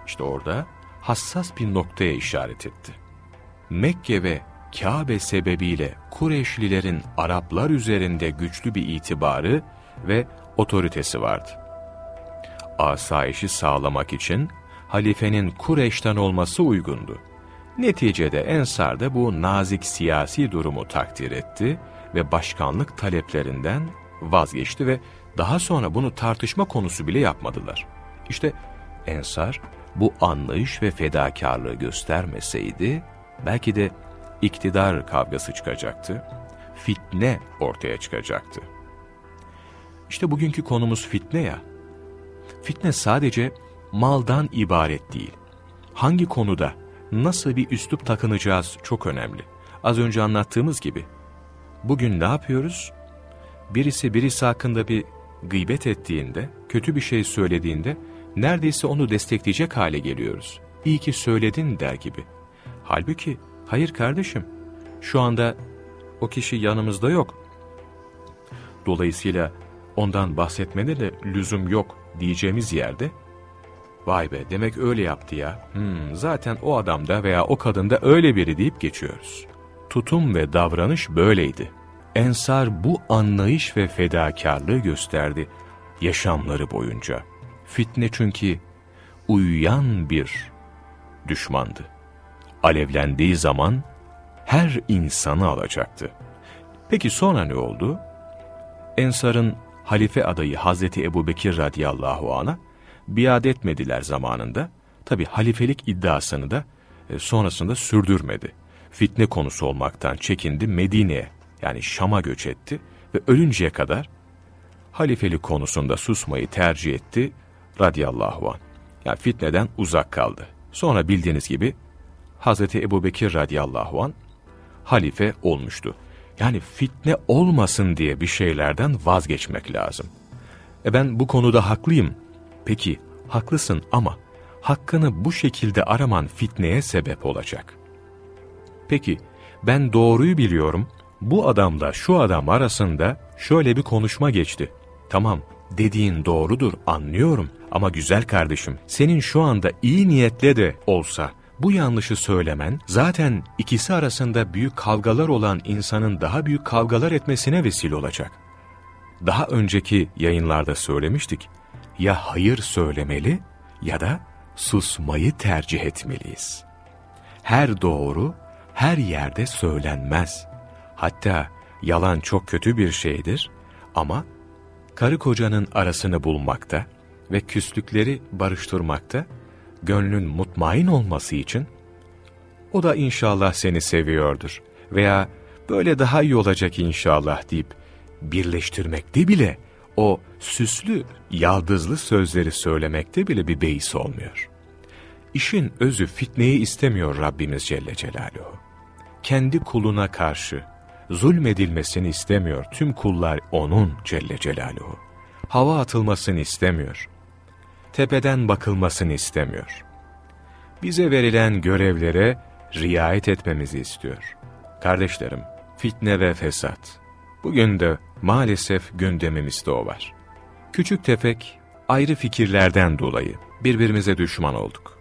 işte orada hassas bir noktaya işaret etti. Mekke ve Kabe sebebiyle Kureyşlilerin Araplar üzerinde güçlü bir itibarı ve otoritesi vardı. Asayişi sağlamak için halifenin Kureyş'ten olması uygundu. Neticede Ensar da bu nazik siyasi durumu takdir etti ve başkanlık taleplerinden vazgeçti ve daha sonra bunu tartışma konusu bile yapmadılar. İşte Ensar bu anlayış ve fedakarlığı göstermeseydi belki de iktidar kavgası çıkacaktı, fitne ortaya çıkacaktı. İşte bugünkü konumuz fitne ya. Fitne sadece maldan ibaret değil. Hangi konuda, nasıl bir üslup takınacağız çok önemli. Az önce anlattığımız gibi. Bugün ne yapıyoruz? Birisi birisi hakkında bir gıybet ettiğinde, kötü bir şey söylediğinde, neredeyse onu destekleyecek hale geliyoruz. İyi ki söyledin der gibi. Halbuki, hayır kardeşim, şu anda o kişi yanımızda yok. Dolayısıyla ondan bahsetmene de lüzum yok diyeceğimiz yerde, vay be demek öyle yaptı ya, hmm, zaten o adamda veya o kadında öyle biri deyip geçiyoruz. Tutum ve davranış böyleydi. Ensar bu anlayış ve fedakarlığı gösterdi yaşamları boyunca. Fitne çünkü uyuyan bir düşmandı. Alevlendiği zaman her insanı alacaktı. Peki sonra ne oldu? Ensar'ın halife adayı Hazreti Ebubekir radıyallahu an'a biat etmediler zamanında. Tabi halifelik iddiasını da e, sonrasında sürdürmedi. Fitne konusu olmaktan çekindi Medine'ye yani Şam'a göç etti ve ölünceye kadar halifelik konusunda susmayı tercih etti radıyallahu anh. Yani fitneden uzak kaldı. Sonra bildiğiniz gibi Hazreti Ebu Bekir radıyallahu anh halife olmuştu. Yani fitne olmasın diye bir şeylerden vazgeçmek lazım. E ben bu konuda haklıyım. Peki haklısın ama hakkını bu şekilde araman fitneye sebep olacak. Peki ben doğruyu biliyorum, bu adamla şu adam arasında şöyle bir konuşma geçti. Tamam, dediğin doğrudur, anlıyorum ama güzel kardeşim, senin şu anda iyi niyetle de olsa bu yanlışı söylemen zaten ikisi arasında büyük kavgalar olan insanın daha büyük kavgalar etmesine vesile olacak. Daha önceki yayınlarda söylemiştik. Ya hayır söylemeli ya da susmayı tercih etmeliyiz. Her doğru her yerde söylenmez. Hatta yalan çok kötü bir şeydir ama karı kocanın arasını bulmakta ve küslükleri barıştırmakta gönlün mutmain olması için o da inşallah seni seviyordur veya böyle daha iyi olacak inşallah deyip birleştirmekte bile o süslü, yaldızlı sözleri söylemekte bile bir beis olmuyor. İşin özü fitneyi istemiyor Rabbimiz Celle Celaluhu. Kendi kuluna karşı zulmedilmesini istemiyor. Tüm kullar O'nun Celle Celaluhu. Hava atılmasını istemiyor. Tepeden bakılmasını istemiyor. Bize verilen görevlere riayet etmemizi istiyor. Kardeşlerim, fitne ve fesat. Bugün de maalesef gündemimizde o var. Küçük tefek ayrı fikirlerden dolayı birbirimize düşman olduk.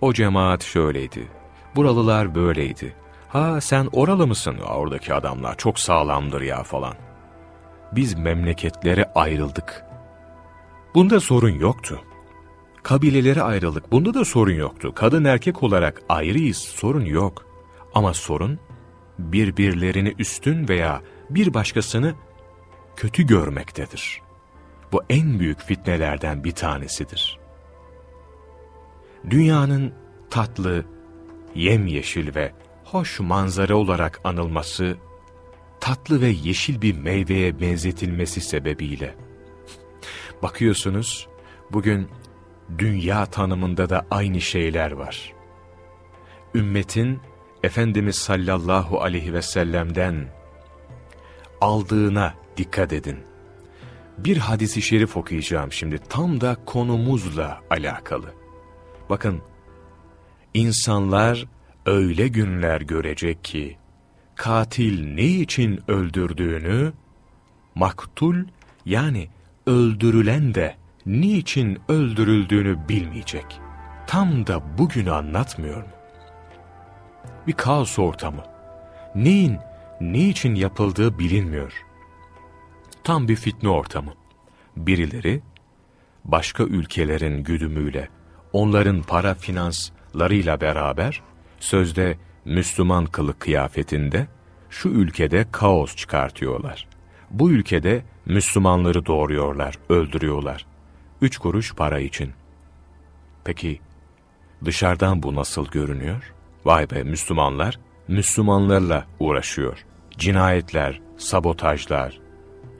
O cemaat şöyleydi, buralılar böyleydi, Ha sen oralı mısın? Oradaki adamlar çok sağlamdır ya falan. Biz memleketlere ayrıldık. Bunda sorun yoktu. Kabilelere ayrıldık. Bunda da sorun yoktu. Kadın erkek olarak ayrıyız. Sorun yok. Ama sorun birbirlerini üstün veya bir başkasını kötü görmektedir. Bu en büyük fitnelerden bir tanesidir. Dünyanın tatlı, yemyeşil ve hoş manzara olarak anılması, tatlı ve yeşil bir meyveye benzetilmesi sebebiyle. Bakıyorsunuz, bugün dünya tanımında da aynı şeyler var. Ümmetin, Efendimiz sallallahu aleyhi ve sellem'den aldığına dikkat edin. Bir hadisi şerif okuyacağım şimdi tam da konumuzla alakalı. Bakın, insanlar öyle günler görecek ki, katil ne için öldürdüğünü, maktul yani öldürülen de niçin öldürüldüğünü bilmeyecek. Tam da bugünü anlatmıyor mu? Bir kaos ortamı. neyin, ne için yapıldığı bilinmiyor. Tam bir fitne ortamı. Birileri başka ülkelerin güdümüyle, onların para finanslarıyla beraber sözde Müslüman kılık kıyafetinde şu ülkede kaos çıkartıyorlar. Bu ülkede Müslümanları doğuruyorlar, öldürüyorlar. Üç kuruş para için. Peki dışarıdan bu nasıl görünüyor? Vay be Müslümanlar, Müslümanlarla uğraşıyor. Cinayetler, sabotajlar,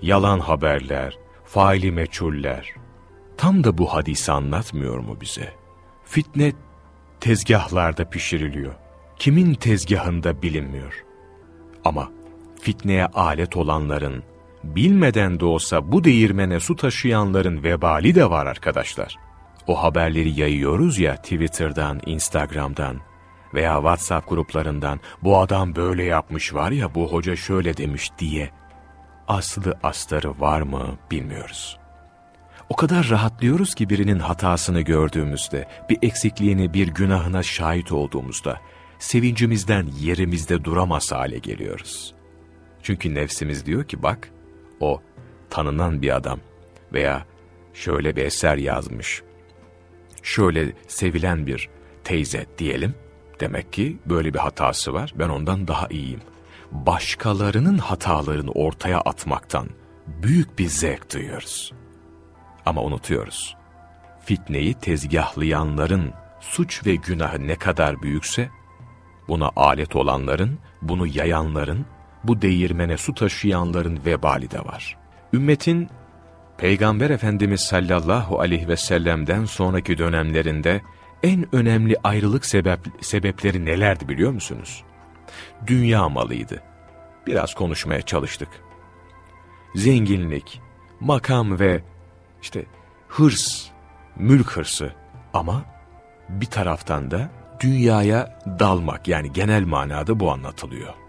yalan haberler, faili meçhuller. Tam da bu hadisi anlatmıyor mu bize? Fitne tezgahlarda pişiriliyor. Kimin tezgahında bilinmiyor. Ama fitneye alet olanların, bilmeden de olsa bu değirmene su taşıyanların vebali de var arkadaşlar. O haberleri yayıyoruz ya Twitter'dan, Instagram'dan veya WhatsApp gruplarından bu adam böyle yapmış var ya bu hoca şöyle demiş diye. Aslı astarı var mı bilmiyoruz. O kadar rahatlıyoruz ki birinin hatasını gördüğümüzde, bir eksikliğini, bir günahına şahit olduğumuzda, sevincimizden yerimizde duramaz hale geliyoruz. Çünkü nefsimiz diyor ki bak, o tanınan bir adam veya şöyle bir eser yazmış, şöyle sevilen bir teyze diyelim, demek ki böyle bir hatası var, ben ondan daha iyiyim. Başkalarının hatalarını ortaya atmaktan büyük bir zevk duyuyoruz. Ama unutuyoruz. Fitneyi tezgahlayanların suç ve günahı ne kadar büyükse, buna alet olanların, bunu yayanların, bu değirmene su taşıyanların vebali de var. Ümmetin Peygamber Efendimiz sallallahu aleyhi ve sellem'den sonraki dönemlerinde en önemli ayrılık sebep, sebepleri nelerdi biliyor musunuz? Dünya malıydı. Biraz konuşmaya çalıştık. Zenginlik, makam ve işte hırs, mülk hırsı ama bir taraftan da dünyaya dalmak yani genel manada bu anlatılıyor.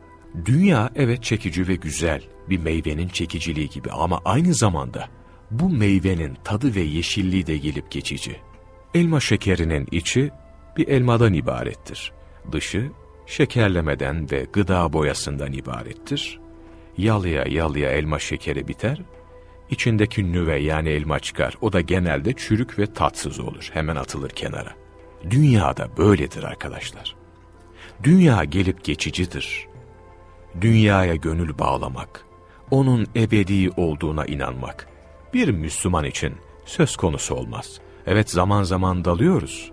Dünya evet çekici ve güzel bir meyvenin çekiciliği gibi ama aynı zamanda bu meyvenin tadı ve yeşilliği de gelip geçici. Elma şekerinin içi bir elmadan ibarettir. Dışı şekerlemeden ve gıda boyasından ibarettir. Yalıya yalıya elma şekeri biter, içindeki nüve yani elma çıkar. O da genelde çürük ve tatsız olur. Hemen atılır kenara. Dünyada böyledir arkadaşlar. Dünya gelip geçicidir. Dünyaya gönül bağlamak, onun ebedi olduğuna inanmak bir Müslüman için söz konusu olmaz. Evet zaman zaman dalıyoruz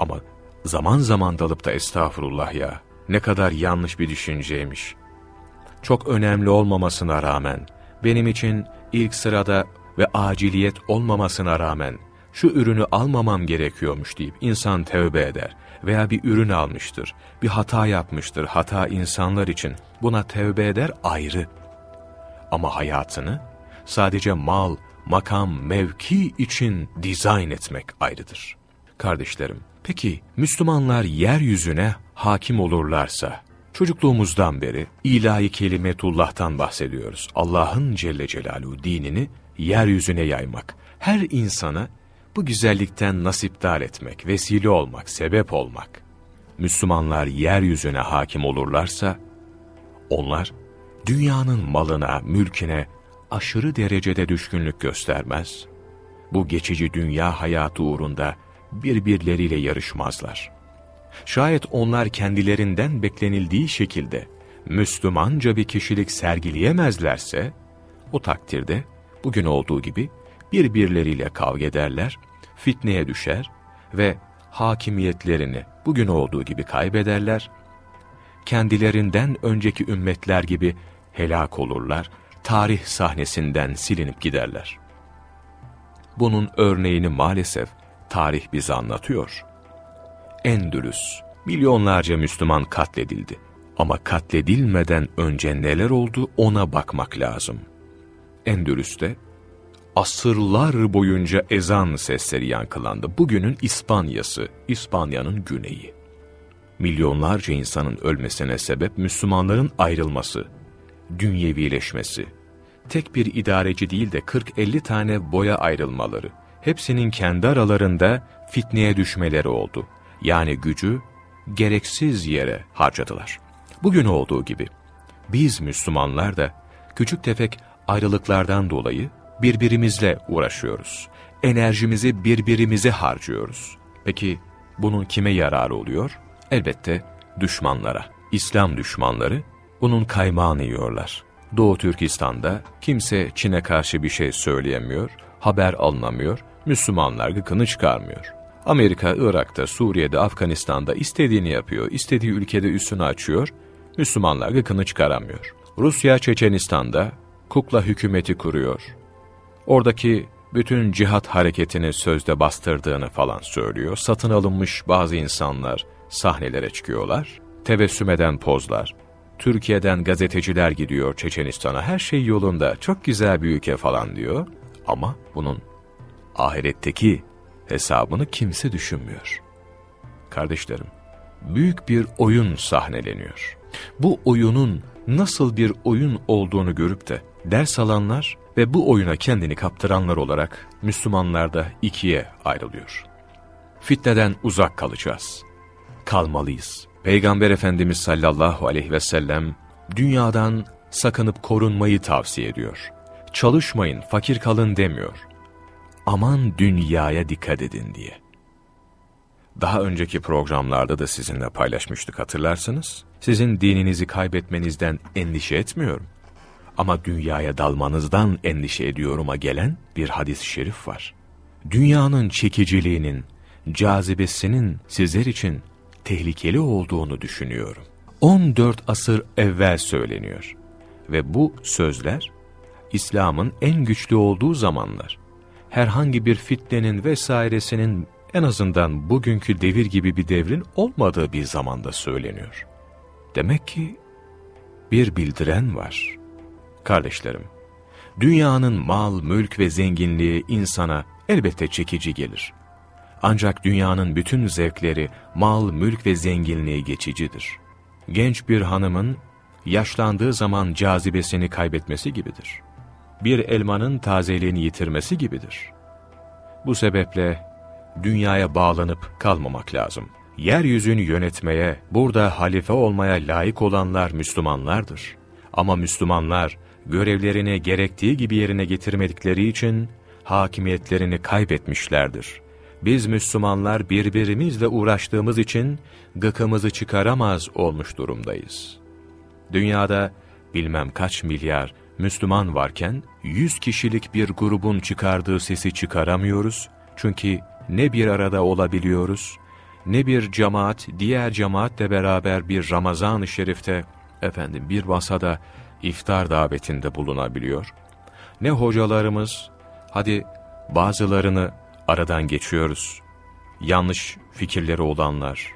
ama zaman zaman dalıp da estağfurullah ya ne kadar yanlış bir düşünceymiş. Çok önemli olmamasına rağmen benim için ilk sırada ve aciliyet olmamasına rağmen şu ürünü almamam gerekiyormuş deyip insan tövbe eder veya bir ürün almıştır, bir hata yapmıştır, hata insanlar için buna tövbe eder ayrı. Ama hayatını sadece mal, makam, mevki için dizayn etmek ayrıdır. Kardeşlerim, peki Müslümanlar yeryüzüne hakim olurlarsa, çocukluğumuzdan beri ilahi kelimetullah'tan bahsediyoruz. Allah'ın Celle Celaluhu dinini yeryüzüne yaymak, her insana bu güzellikten nasipdar etmek, vesile olmak, sebep olmak. Müslümanlar yeryüzüne hakim olurlarsa, onlar dünyanın malına, mülkine aşırı derecede düşkünlük göstermez. Bu geçici dünya hayatı uğrunda birbirleriyle yarışmazlar. Şayet onlar kendilerinden beklenildiği şekilde Müslümanca bir kişilik sergileyemezlerse, o takdirde bugün olduğu gibi birbirleriyle kavga ederler, fitneye düşer ve hakimiyetlerini bugün olduğu gibi kaybederler, kendilerinden önceki ümmetler gibi helak olurlar, tarih sahnesinden silinip giderler. Bunun örneğini maalesef tarih bize anlatıyor. Endülüs, milyonlarca Müslüman katledildi. Ama katledilmeden önce neler oldu ona bakmak lazım. Endülüs'te asırlar boyunca ezan sesleri yankılandı. Bugünün İspanyası, İspanya'nın güneyi. Milyonlarca insanın ölmesine sebep Müslümanların ayrılması, dünyevileşmesi. Tek bir idareci değil de 40-50 tane boya ayrılmaları, hepsinin kendi aralarında fitneye düşmeleri oldu. Yani gücü gereksiz yere harcadılar. Bugün olduğu gibi biz Müslümanlar da küçük tefek ayrılıklardan dolayı birbirimizle uğraşıyoruz. Enerjimizi birbirimize harcıyoruz. Peki bunun kime yararı oluyor? Elbette düşmanlara. İslam düşmanları bunun kaymağını yiyorlar. Doğu Türkistan'da kimse Çin'e karşı bir şey söyleyemiyor, haber alınamıyor, Müslümanlar gıkını çıkarmıyor. Amerika, Irak'ta, Suriye'de, Afganistan'da istediğini yapıyor, istediği ülkede üstünü açıyor, Müslümanlar gıkını çıkaramıyor. Rusya, Çeçenistan'da kukla hükümeti kuruyor. Oradaki bütün cihat hareketini sözde bastırdığını falan söylüyor. Satın alınmış bazı insanlar sahnelere çıkıyorlar. Tebessüm eden pozlar. Türkiye'den gazeteciler gidiyor Çeçenistan'a. Her şey yolunda. Çok güzel bir ülke falan diyor. Ama bunun ahiretteki hesabını kimse düşünmüyor. Kardeşlerim, büyük bir oyun sahneleniyor. Bu oyunun nasıl bir oyun olduğunu görüp de ders alanlar ve bu oyuna kendini kaptıranlar olarak Müslümanlar da ikiye ayrılıyor. Fitneden uzak kalacağız. Kalmalıyız. Peygamber Efendimiz sallallahu aleyhi ve sellem dünyadan sakınıp korunmayı tavsiye ediyor. Çalışmayın, fakir kalın demiyor. Aman dünyaya dikkat edin diye. Daha önceki programlarda da sizinle paylaşmıştık hatırlarsınız. Sizin dininizi kaybetmenizden endişe etmiyorum. Ama dünyaya dalmanızdan endişe ediyorum'a gelen bir hadis-i şerif var. Dünyanın çekiciliğinin, cazibesinin sizler için tehlikeli olduğunu düşünüyorum. 14 asır evvel söyleniyor. Ve bu sözler, İslam'ın en güçlü olduğu zamanlar, herhangi bir fitnenin vesairesinin en azından bugünkü devir gibi bir devrin olmadığı bir zamanda söyleniyor. Demek ki bir bildiren var. Kardeşlerim, dünyanın mal, mülk ve zenginliği insana elbette çekici gelir. Ancak dünyanın bütün zevkleri, mal, mülk ve zenginliği geçicidir. Genç bir hanımın yaşlandığı zaman cazibesini kaybetmesi gibidir. Bir elmanın tazeliğini yitirmesi gibidir. Bu sebeple dünyaya bağlanıp kalmamak lazım. Yeryüzünü yönetmeye, burada halife olmaya layık olanlar Müslümanlardır. Ama Müslümanlar görevlerini gerektiği gibi yerine getirmedikleri için hakimiyetlerini kaybetmişlerdir. Biz Müslümanlar birbirimizle uğraştığımız için gıkımızı çıkaramaz olmuş durumdayız. Dünyada bilmem kaç milyar Müslüman varken yüz kişilik bir grubun çıkardığı sesi çıkaramıyoruz. Çünkü ne bir arada olabiliyoruz, ne bir cemaat diğer cemaatle beraber bir Ramazan-ı Şerif'te efendim bir masada iftar davetinde bulunabiliyor. Ne hocalarımız, hadi bazılarını aradan geçiyoruz. Yanlış fikirleri olanlar.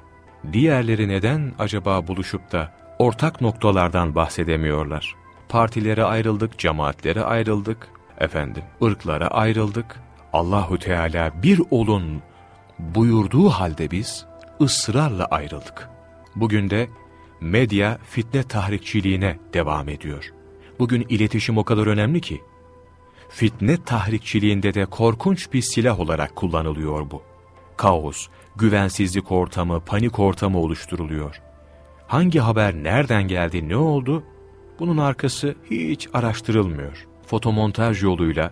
Diğerleri neden acaba buluşup da ortak noktalardan bahsedemiyorlar? Partilere ayrıldık, cemaatlere ayrıldık, efendim, ırklara ayrıldık. Allahu Teala bir olun buyurduğu halde biz ısrarla ayrıldık. Bugün de medya fitne tahrikçiliğine devam ediyor. Bugün iletişim o kadar önemli ki, fitne tahrikçiliğinde de korkunç bir silah olarak kullanılıyor bu. Kaos, güvensizlik ortamı, panik ortamı oluşturuluyor. Hangi haber nereden geldi, ne oldu? Bunun arkası hiç araştırılmıyor. Fotomontaj yoluyla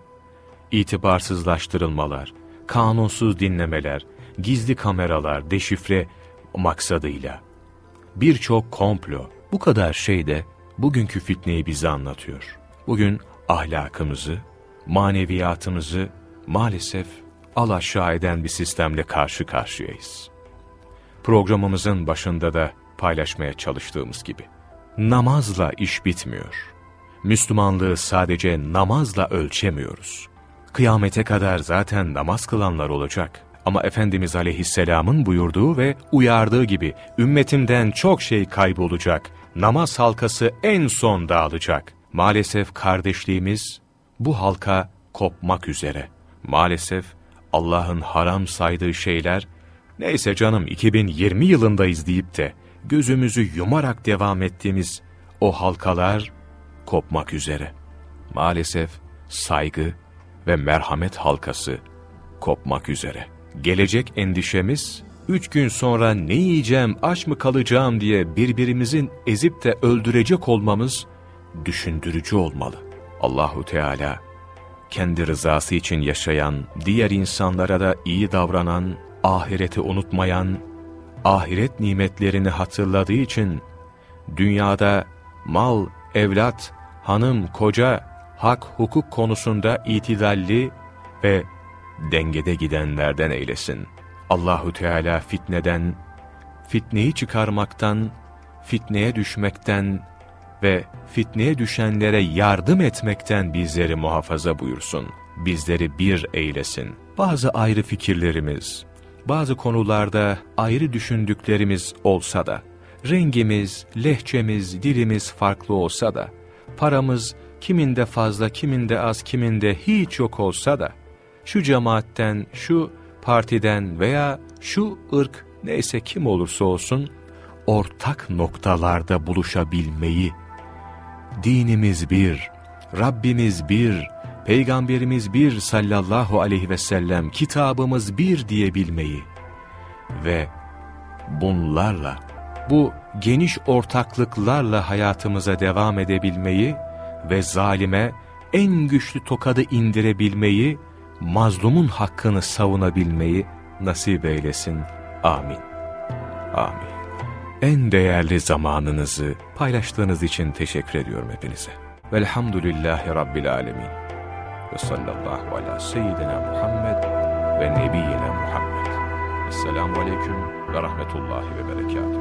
itibarsızlaştırılmalar, kanunsuz dinlemeler, gizli kameralar, deşifre maksadıyla birçok komplo, bu kadar şey de bugünkü fitneyi bize anlatıyor. Bugün ahlakımızı, maneviyatımızı maalesef alaşağı eden bir sistemle karşı karşıyayız. Programımızın başında da paylaşmaya çalıştığımız gibi. Namazla iş bitmiyor. Müslümanlığı sadece namazla ölçemiyoruz. Kıyamete kadar zaten namaz kılanlar olacak. Ama Efendimiz Aleyhisselam'ın buyurduğu ve uyardığı gibi ümmetimden çok şey kaybolacak. Namaz halkası en son dağılacak. Maalesef kardeşliğimiz bu halka kopmak üzere. Maalesef Allah'ın haram saydığı şeyler, neyse canım 2020 yılındayız deyip de gözümüzü yumarak devam ettiğimiz o halkalar kopmak üzere. Maalesef saygı ve merhamet halkası kopmak üzere. Gelecek endişemiz üç gün sonra ne yiyeceğim, aç mı kalacağım diye birbirimizin ezip de öldürecek olmamız düşündürücü olmalı. Allahu Teala kendi rızası için yaşayan, diğer insanlara da iyi davranan, ahireti unutmayan, ahiret nimetlerini hatırladığı için dünyada mal, evlat, hanım, koca, hak, hukuk konusunda itidalli ve dengede gidenlerden eylesin. Allahu Teala fitneden, fitneyi çıkarmaktan, fitneye düşmekten ve fitneye düşenlere yardım etmekten bizleri muhafaza buyursun. Bizleri bir eylesin. Bazı ayrı fikirlerimiz, bazı konularda ayrı düşündüklerimiz olsa da, rengimiz, lehçemiz, dilimiz farklı olsa da, paramız kiminde fazla, kiminde az, kiminde hiç yok olsa da, şu cemaatten, şu partiden veya şu ırk neyse kim olursa olsun, ortak noktalarda buluşabilmeyi, dinimiz bir, Rabbimiz bir, Peygamberimiz bir sallallahu aleyhi ve sellem, kitabımız bir diyebilmeyi ve bunlarla, bu geniş ortaklıklarla hayatımıza devam edebilmeyi ve zalime en güçlü tokadı indirebilmeyi, mazlumun hakkını savunabilmeyi nasip eylesin. Amin. Amin. En değerli zamanınızı paylaştığınız için teşekkür ediyorum hepinize. Velhamdülillahi Rabbil Alemin. Ve sallallahu ala seyyidina Muhammed ve nebiyyina Muhammed. Esselamu Aleyküm ve Rahmetullahi ve Berekatuhu.